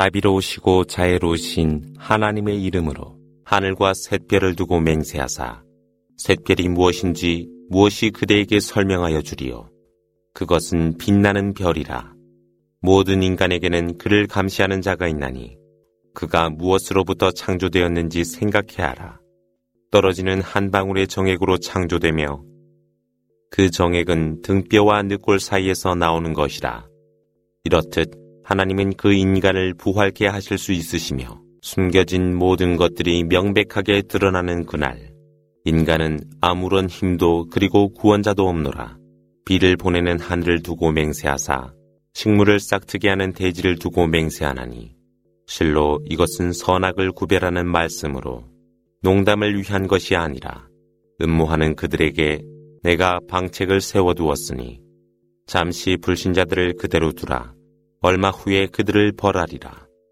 자비로우시고 자애로우신 하나님의 이름으로 하늘과 샛별을 두고 맹세하사 샛별이 무엇인지 무엇이 그대에게 설명하여 주리요. 그것은 빛나는 별이라. 모든 인간에게는 그를 감시하는 자가 있나니 그가 무엇으로부터 창조되었는지 생각해야 하라. 떨어지는 한 방울의 정액으로 창조되며 그 정액은 등뼈와 늑골 사이에서 나오는 것이라. 이렇듯 하나님은 그 인간을 부활케 하실 수 있으시며 숨겨진 모든 것들이 명백하게 드러나는 그날 인간은 아무런 힘도 그리고 구원자도 없노라. 비를 보내는 하늘을 두고 맹세하사 식물을 싹트게 하는 대지를 두고 맹세하나니 실로 이것은 선악을 구별하는 말씀으로 농담을 위한 것이 아니라 음모하는 그들에게 내가 방책을 세워두었으니 잠시 불신자들을 그대로 두라. 얼마 후에 그들을 벌하리라.